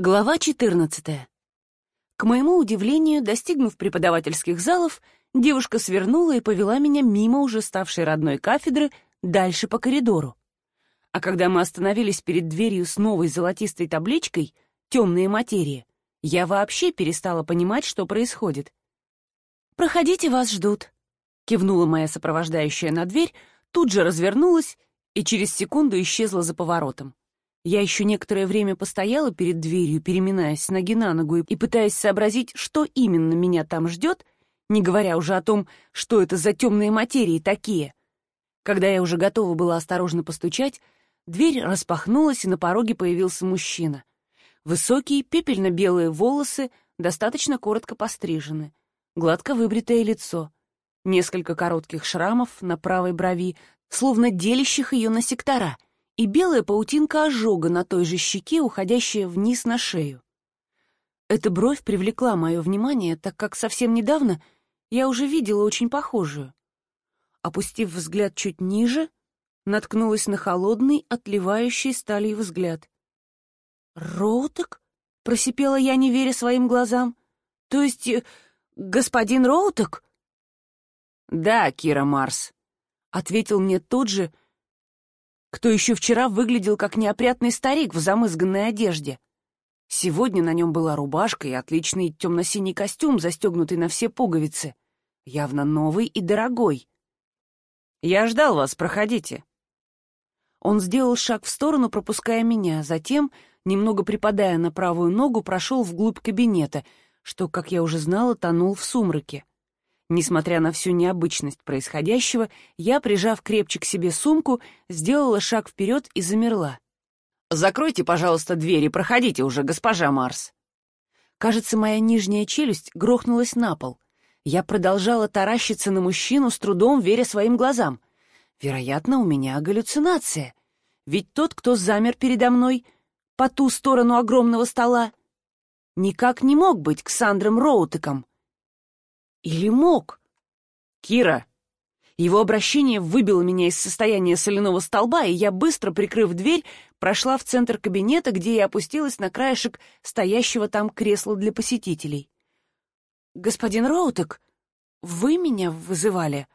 Глава 14. К моему удивлению, достигнув преподавательских залов, девушка свернула и повела меня мимо уже ставшей родной кафедры дальше по коридору. А когда мы остановились перед дверью с новой золотистой табличкой «Темные материи», я вообще перестала понимать, что происходит. «Проходите, вас ждут», — кивнула моя сопровождающая на дверь, тут же развернулась и через секунду исчезла за поворотом. Я еще некоторое время постояла перед дверью, переминаясь с ноги на ногу и пытаясь сообразить, что именно меня там ждет, не говоря уже о том, что это за темные материи такие. Когда я уже готова была осторожно постучать, дверь распахнулась, и на пороге появился мужчина. Высокие, пепельно-белые волосы, достаточно коротко пострижены, гладко выбритое лицо, несколько коротких шрамов на правой брови, словно делящих ее на сектора — и белая паутинка ожога на той же щеке, уходящая вниз на шею. Эта бровь привлекла мое внимание, так как совсем недавно я уже видела очень похожую. Опустив взгляд чуть ниже, наткнулась на холодный, отливающий сталью взгляд. «Роутек?» — просипела я, не веря своим глазам. «То есть э, господин Роутек?» «Да, Кира Марс», — ответил мне тот же, — кто еще вчера выглядел как неопрятный старик в замызганной одежде. Сегодня на нем была рубашка и отличный темно-синий костюм, застегнутый на все пуговицы. Явно новый и дорогой. «Я ждал вас, проходите». Он сделал шаг в сторону, пропуская меня, затем, немного припадая на правую ногу, прошел вглубь кабинета, что, как я уже знала, тонул в сумраке. Несмотря на всю необычность происходящего, я, прижав крепче к себе сумку, сделала шаг вперед и замерла. «Закройте, пожалуйста, дверь и проходите уже, госпожа Марс». Кажется, моя нижняя челюсть грохнулась на пол. Я продолжала таращиться на мужчину, с трудом веря своим глазам. Вероятно, у меня галлюцинация. Ведь тот, кто замер передо мной, по ту сторону огромного стола, никак не мог быть Ксандром Роутеком. Или мог? Кира. Его обращение выбило меня из состояния соляного столба, и я, быстро прикрыв дверь, прошла в центр кабинета, где я опустилась на краешек стоящего там кресла для посетителей. «Господин Роутек, вы меня вызывали?»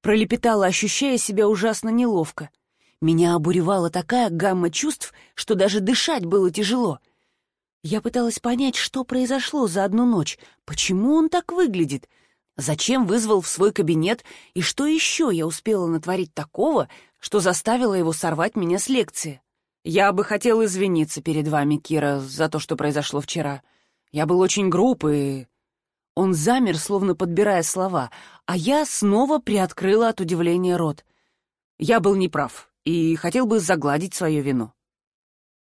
Пролепетала, ощущая себя ужасно неловко. Меня обуревала такая гамма чувств, что даже дышать было тяжело — я пыталась понять, что произошло за одну ночь, почему он так выглядит, зачем вызвал в свой кабинет и что еще я успела натворить такого, что заставило его сорвать меня с лекции. Я бы хотел извиниться перед вами, Кира, за то, что произошло вчера. Я был очень груб и... Он замер, словно подбирая слова, а я снова приоткрыла от удивления рот. Я был неправ и хотел бы загладить свою вину.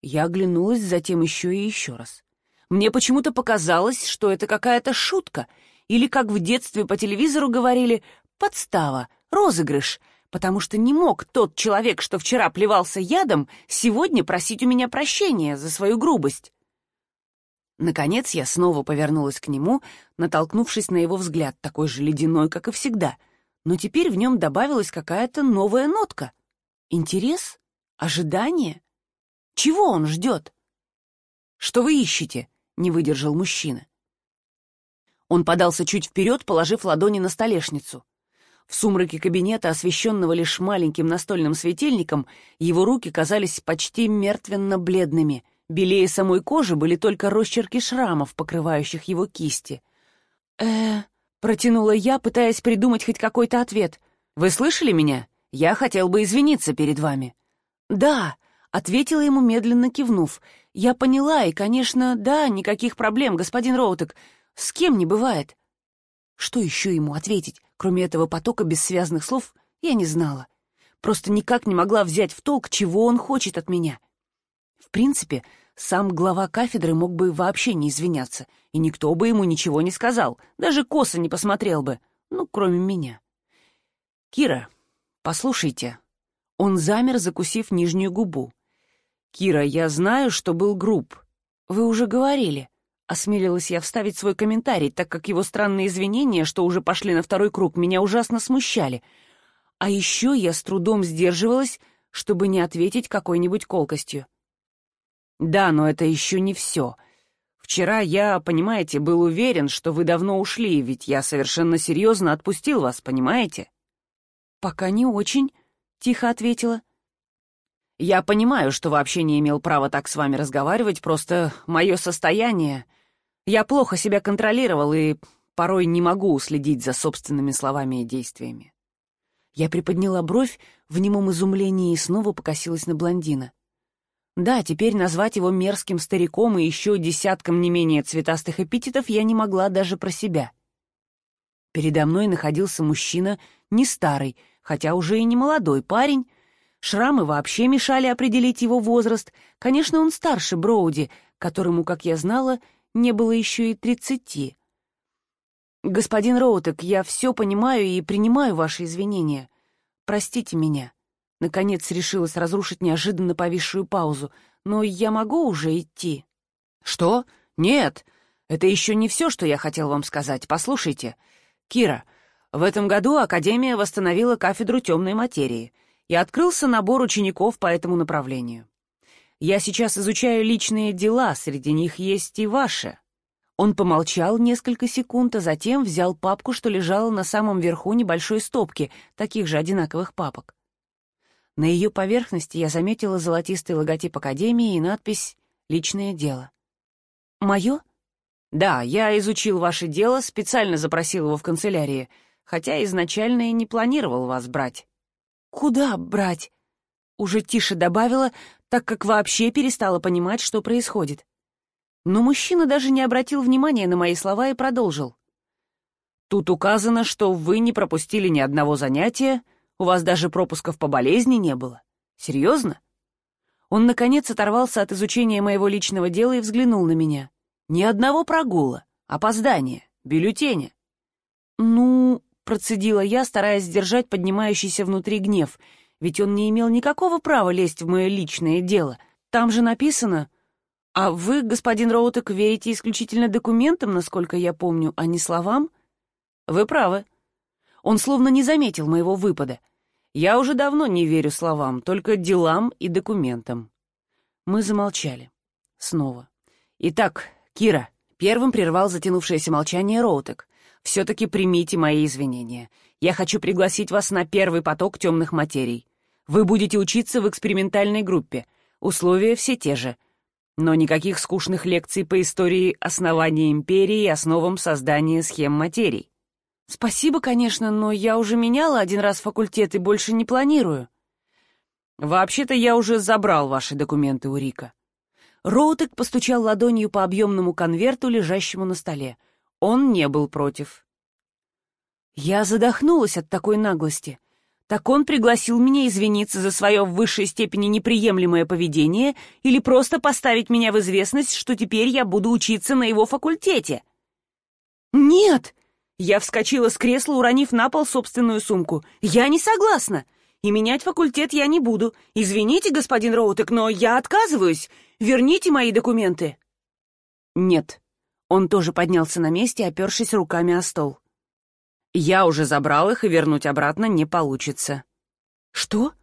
Я оглянулась затем еще и еще раз. Мне почему-то показалось, что это какая-то шутка, или, как в детстве по телевизору говорили, подстава, розыгрыш, потому что не мог тот человек, что вчера плевался ядом, сегодня просить у меня прощения за свою грубость. Наконец я снова повернулась к нему, натолкнувшись на его взгляд, такой же ледяной, как и всегда, но теперь в нем добавилась какая-то новая нотка. Интерес? Ожидание? Чего он ждет? Что вы ищете? Не выдержал мужчина. Он подался чуть вперед, положив ладони на столешницу. В сумраке кабинета, освещенного лишь маленьким настольным светильником, его руки казались почти мертвенно-бледными. Белее самой кожи были только росчерки шрамов, покрывающих его кисти. э протянула я, пытаясь придумать хоть какой-то ответ. «Вы слышали меня? Я хотел бы извиниться перед вами». «Да», Ответила ему, медленно кивнув. «Я поняла, и, конечно, да, никаких проблем, господин Роутек. С кем не бывает». Что еще ему ответить, кроме этого потока бессвязных слов, я не знала. Просто никак не могла взять в толк, чего он хочет от меня. В принципе, сам глава кафедры мог бы вообще не извиняться, и никто бы ему ничего не сказал, даже косо не посмотрел бы, ну, кроме меня. «Кира, послушайте». Он замер, закусив нижнюю губу. «Кира, я знаю, что был груб. Вы уже говорили». Осмелилась я вставить свой комментарий, так как его странные извинения, что уже пошли на второй круг, меня ужасно смущали. А еще я с трудом сдерживалась, чтобы не ответить какой-нибудь колкостью. Да, но это еще не все. Вчера я, понимаете, был уверен, что вы давно ушли, ведь я совершенно серьезно отпустил вас, понимаете? Пока не очень, тихо ответила. Я понимаю, что вообще не имел права так с вами разговаривать, просто мое состояние... Я плохо себя контролировал и порой не могу уследить за собственными словами и действиями. Я приподняла бровь в немом изумлении и снова покосилась на блондина. Да, теперь назвать его мерзким стариком и еще десятком не менее цветастых эпитетов я не могла даже про себя. Передо мной находился мужчина не старый, хотя уже и не молодой парень. Шрамы вообще мешали определить его возраст. Конечно, он старше Броуди, которому, как я знала, не было еще и тридцати. «Господин Роутек, я все понимаю и принимаю ваши извинения. Простите меня». Наконец решилась разрушить неожиданно повисшую паузу. «Но я могу уже идти?» «Что? Нет. Это еще не все, что я хотел вам сказать. Послушайте. Кира, в этом году Академия восстановила кафедру темной материи и открылся набор учеников по этому направлению. Я сейчас изучаю личные дела, среди них есть и ваши». Он помолчал несколько секунд, а затем взял папку, что лежала на самом верху небольшой стопки, таких же одинаковых папок. На ее поверхности я заметила золотистый логотип Академии и надпись «Личное дело». «Мое?» «Да, я изучил ваше дело, специально запросил его в канцелярии, хотя изначально и не планировал вас брать». «Куда брать?» Уже тише добавила, так как вообще перестала понимать, что происходит. Но мужчина даже не обратил внимания на мои слова и продолжил. «Тут указано, что вы не пропустили ни одного занятия, у вас даже пропусков по болезни не было. Серьезно? Он, наконец, оторвался от изучения моего личного дела и взглянул на меня. Ни одного прогула, опоздания, бюллетеня. «Ну...» — процедила я, стараясь сдержать поднимающийся внутри гнев, ведь он не имел никакого права лезть в мое личное дело. Там же написано... А вы, господин Роутек, верите исключительно документам, насколько я помню, а не словам? Вы правы. Он словно не заметил моего выпада. Я уже давно не верю словам, только делам и документам. Мы замолчали. Снова. Итак, Кира, первым прервал затянувшееся молчание Роутек. Все-таки примите мои извинения. Я хочу пригласить вас на первый поток темных материй. Вы будете учиться в экспериментальной группе. Условия все те же. Но никаких скучных лекций по истории основания империи и основам создания схем материй. «Спасибо, конечно, но я уже меняла один раз факультет и больше не планирую». «Вообще-то я уже забрал ваши документы у Рика». Роутек постучал ладонью по объемному конверту, лежащему на столе. Он не был против. Я задохнулась от такой наглости. Так он пригласил меня извиниться за свое в высшей степени неприемлемое поведение или просто поставить меня в известность, что теперь я буду учиться на его факультете. «Нет!» Я вскочила с кресла, уронив на пол собственную сумку. «Я не согласна! И менять факультет я не буду. Извините, господин Роутек, но я отказываюсь. Верните мои документы». «Нет». Он тоже поднялся на месте, опершись руками о стол. «Я уже забрал их, и вернуть обратно не получится». «Что?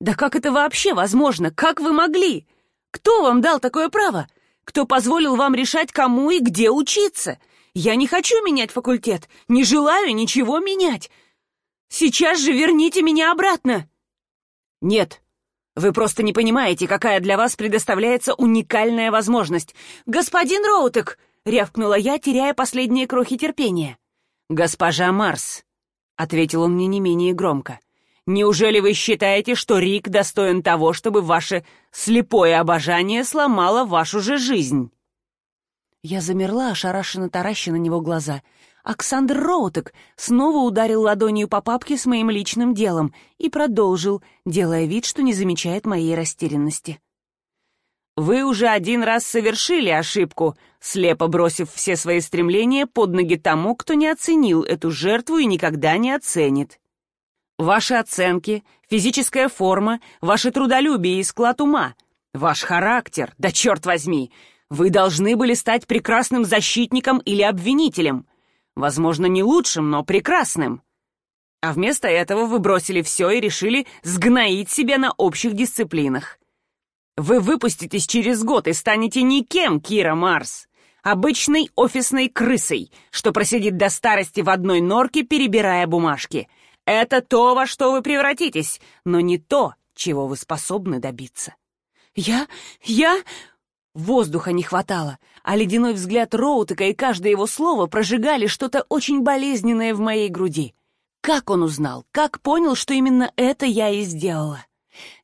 Да как это вообще возможно? Как вы могли? Кто вам дал такое право? Кто позволил вам решать, кому и где учиться? Я не хочу менять факультет, не желаю ничего менять. Сейчас же верните меня обратно!» «Нет, вы просто не понимаете, какая для вас предоставляется уникальная возможность. Господин Роутек!» — рявкнула я, теряя последние крохи терпения. «Госпожа Марс!» — ответил он мне не менее громко. «Неужели вы считаете, что Рик достоин того, чтобы ваше слепое обожание сломало вашу же жизнь?» Я замерла, ошарашенно тараща на него глаза. Оксандр Роутек снова ударил ладонью по папке с моим личным делом и продолжил, делая вид, что не замечает моей растерянности. «Вы уже один раз совершили ошибку, слепо бросив все свои стремления под ноги тому, кто не оценил эту жертву и никогда не оценит. Ваши оценки, физическая форма, ваше трудолюбие и склад ума, ваш характер, да черт возьми, вы должны были стать прекрасным защитником или обвинителем. Возможно, не лучшим, но прекрасным. А вместо этого вы бросили все и решили сгноить себя на общих дисциплинах. Вы выпуститесь через год и станете никем, Кира Марс. Обычной офисной крысой, что просидит до старости в одной норке, перебирая бумажки. Это то, во что вы превратитесь, но не то, чего вы способны добиться. Я... я... Воздуха не хватало, а ледяной взгляд Роутека и каждое его слово прожигали что-то очень болезненное в моей груди. Как он узнал, как понял, что именно это я и сделала?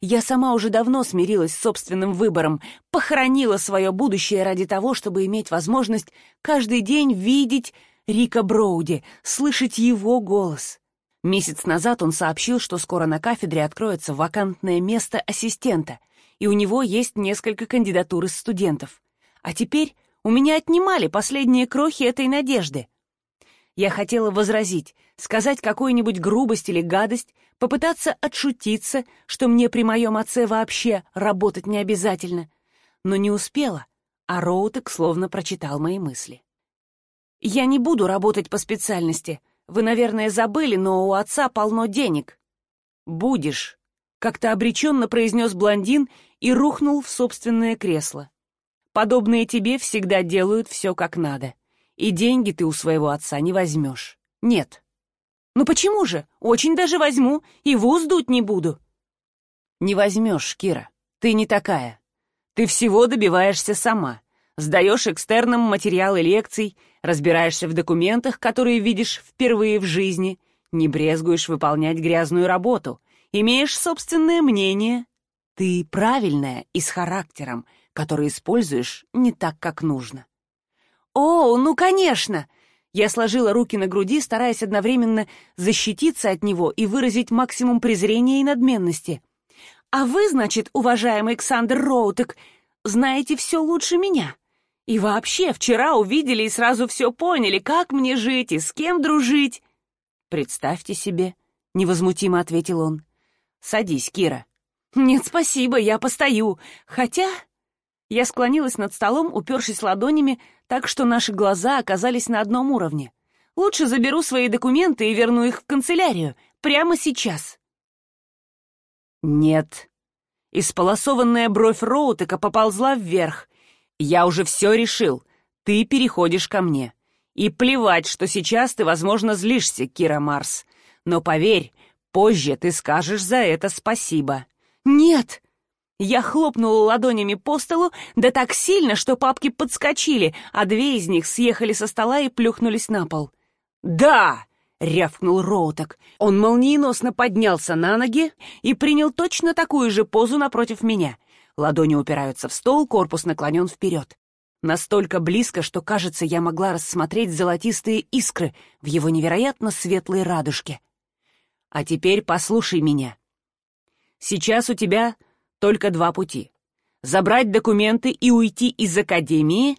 Я сама уже давно смирилась с собственным выбором, похоронила свое будущее ради того, чтобы иметь возможность каждый день видеть Рика Броуди, слышать его голос. Месяц назад он сообщил, что скоро на кафедре откроется вакантное место ассистента — и у него есть несколько кандидатур из студентов. А теперь у меня отнимали последние крохи этой надежды. Я хотела возразить, сказать какую-нибудь грубость или гадость, попытаться отшутиться, что мне при моем отце вообще работать не обязательно. Но не успела, а Роутек словно прочитал мои мысли. «Я не буду работать по специальности. Вы, наверное, забыли, но у отца полно денег». «Будешь», — как-то обреченно произнес блондин и рухнул в собственное кресло. Подобные тебе всегда делают все как надо. И деньги ты у своего отца не возьмешь. Нет. Ну почему же? Очень даже возьму, и вуз дуть не буду. Не возьмешь, Кира. Ты не такая. Ты всего добиваешься сама. Сдаешь экстерном материалы лекций, разбираешься в документах, которые видишь впервые в жизни, не брезгуешь выполнять грязную работу, имеешь собственное мнение, ты правильная и с характером, который используешь не так, как нужно. «О, ну, конечно!» Я сложила руки на груди, стараясь одновременно защититься от него и выразить максимум презрения и надменности. «А вы, значит, уважаемый Александр Роутек, знаете все лучше меня. И вообще, вчера увидели и сразу все поняли, как мне жить и с кем дружить». «Представьте себе», — невозмутимо ответил он. «Садись, Кира. «Нет, спасибо, я постою. Хотя...» Я склонилась над столом, упершись ладонями, так что наши глаза оказались на одном уровне. «Лучше заберу свои документы и верну их в канцелярию. Прямо сейчас». «Нет». Исполосованная бровь Роутека поползла вверх. «Я уже все решил. Ты переходишь ко мне. И плевать, что сейчас ты, возможно, злишься, Кира Марс. Но поверь, позже ты скажешь за это спасибо». «Нет!» Я хлопнула ладонями по столу, да так сильно, что папки подскочили, а две из них съехали со стола и плюхнулись на пол. «Да!» — рявкнул Роуток. Он молниеносно поднялся на ноги и принял точно такую же позу напротив меня. Ладони упираются в стол, корпус наклонен вперед. Настолько близко, что, кажется, я могла рассмотреть золотистые искры в его невероятно светлой радужке. «А теперь послушай меня», Сейчас у тебя только два пути. Забрать документы и уйти из академии,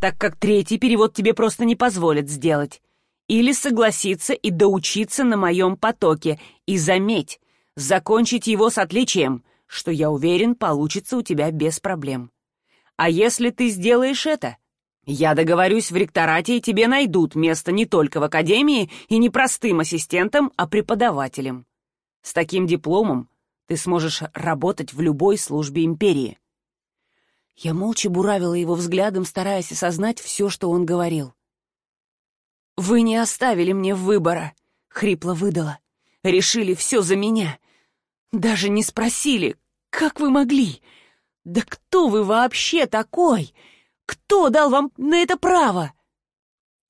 так как третий перевод тебе просто не позволит сделать. Или согласиться и доучиться на моем потоке. И заметь, закончить его с отличием, что, я уверен, получится у тебя без проблем. А если ты сделаешь это, я договорюсь в ректорате, и тебе найдут место не только в академии и не простым ассистентом, а преподавателем. С таким дипломом ты сможешь работать в любой службе империи». Я молча буравила его взглядом, стараясь осознать все, что он говорил. «Вы не оставили мне выбора», — хрипло выдала. «Решили все за меня. Даже не спросили, как вы могли? Да кто вы вообще такой? Кто дал вам на это право?»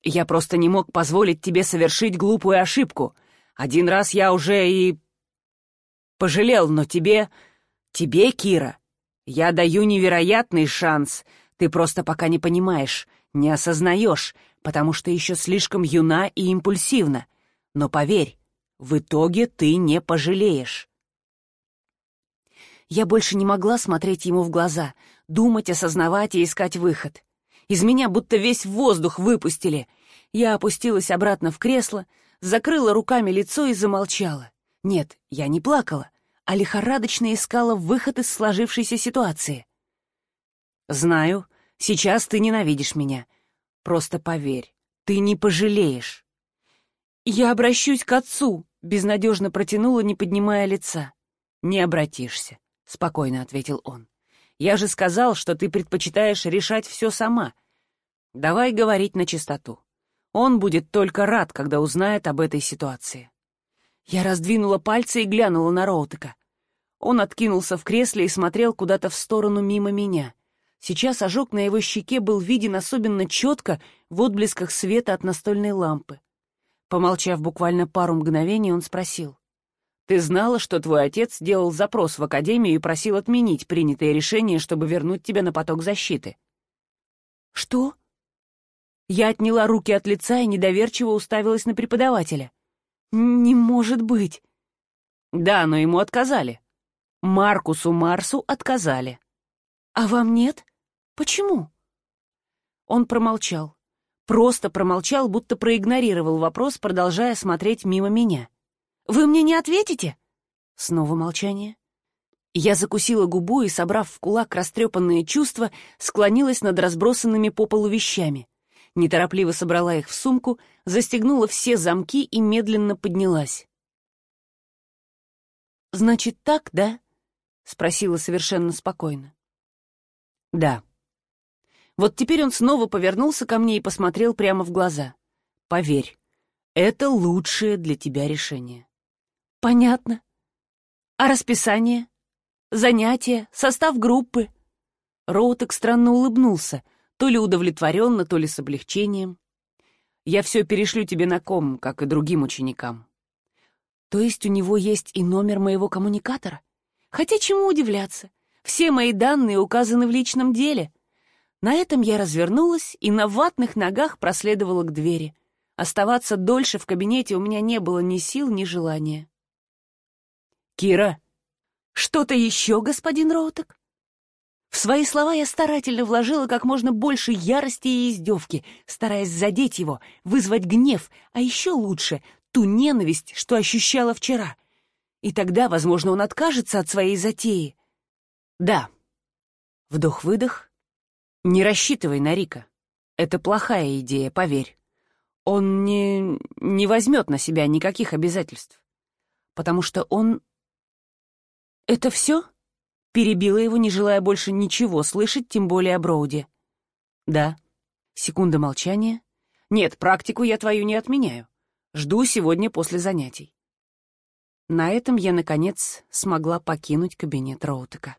«Я просто не мог позволить тебе совершить глупую ошибку. Один раз я уже и Пожалел, но тебе... Тебе, Кира, я даю невероятный шанс. Ты просто пока не понимаешь, не осознаешь, потому что еще слишком юна и импульсивна. Но поверь, в итоге ты не пожалеешь. Я больше не могла смотреть ему в глаза, думать, осознавать и искать выход. Из меня будто весь воздух выпустили. Я опустилась обратно в кресло, закрыла руками лицо и замолчала. Нет, я не плакала, а лихорадочно искала выход из сложившейся ситуации. «Знаю, сейчас ты ненавидишь меня. Просто поверь, ты не пожалеешь». «Я обращусь к отцу», — безнадежно протянула, не поднимая лица. «Не обратишься», — спокойно ответил он. Я же сказал, что ты предпочитаешь решать все сама. Давай говорить на чистоту. Он будет только рад, когда узнает об этой ситуации. Я раздвинула пальцы и глянула на Роутека. Он откинулся в кресле и смотрел куда-то в сторону мимо меня. Сейчас ожог на его щеке был виден особенно четко в отблесках света от настольной лампы. Помолчав буквально пару мгновений, он спросил. «Ты знала, что твой отец делал запрос в академию и просил отменить принятое решение, чтобы вернуть тебя на поток защиты?» «Что?» Я отняла руки от лица и недоверчиво уставилась на преподавателя. «Не может быть!» «Да, но ему отказали. Маркусу Марсу отказали». «А вам нет? Почему?» Он промолчал. Просто промолчал, будто проигнорировал вопрос, продолжая смотреть мимо меня. «Вы мне не ответите?» Снова молчание. Я закусила губу и, собрав в кулак растрепанные чувства, склонилась над разбросанными по полу вещами. Неторопливо собрала их в сумку, застегнула все замки и медленно поднялась. «Значит, так, да?» — спросила совершенно спокойно. «Да», вот теперь он снова повернулся ко мне и посмотрел прямо в глаза. «Поверь, это лучшее для тебя решение». «Понятно. А расписание? Занятия? Состав группы?» Роутек странно улыбнулся, то ли удовлетворенно, то ли с облегчением. «Я все перешлю тебе на ком, как и другим ученикам». «То есть у него есть и номер моего коммуникатора? Хотя чему удивляться? Все мои данные указаны в личном деле». На этом я развернулась и на ватных ногах проследовала к двери. Оставаться дольше в кабинете у меня не было ни сил, ни желания. «Кира!» «Что-то еще, господин Роутек?» В свои слова я старательно вложила как можно больше ярости и издевки, стараясь задеть его, вызвать гнев, а еще лучше — ту ненависть, что ощущала вчера. И тогда, возможно, он откажется от своей затеи. «Да». Вдох-выдох, не рассчитывай на Рика. Это плохая идея, поверь. Он не... не возьмет на себя никаких обязательств. Потому что он... Это все? Перебила его, не желая больше ничего слышать, тем более о Броуде. Да. Секунда молчания. Нет, практику я твою не отменяю. Жду сегодня после занятий. На этом я, наконец, смогла покинуть кабинет Роутека.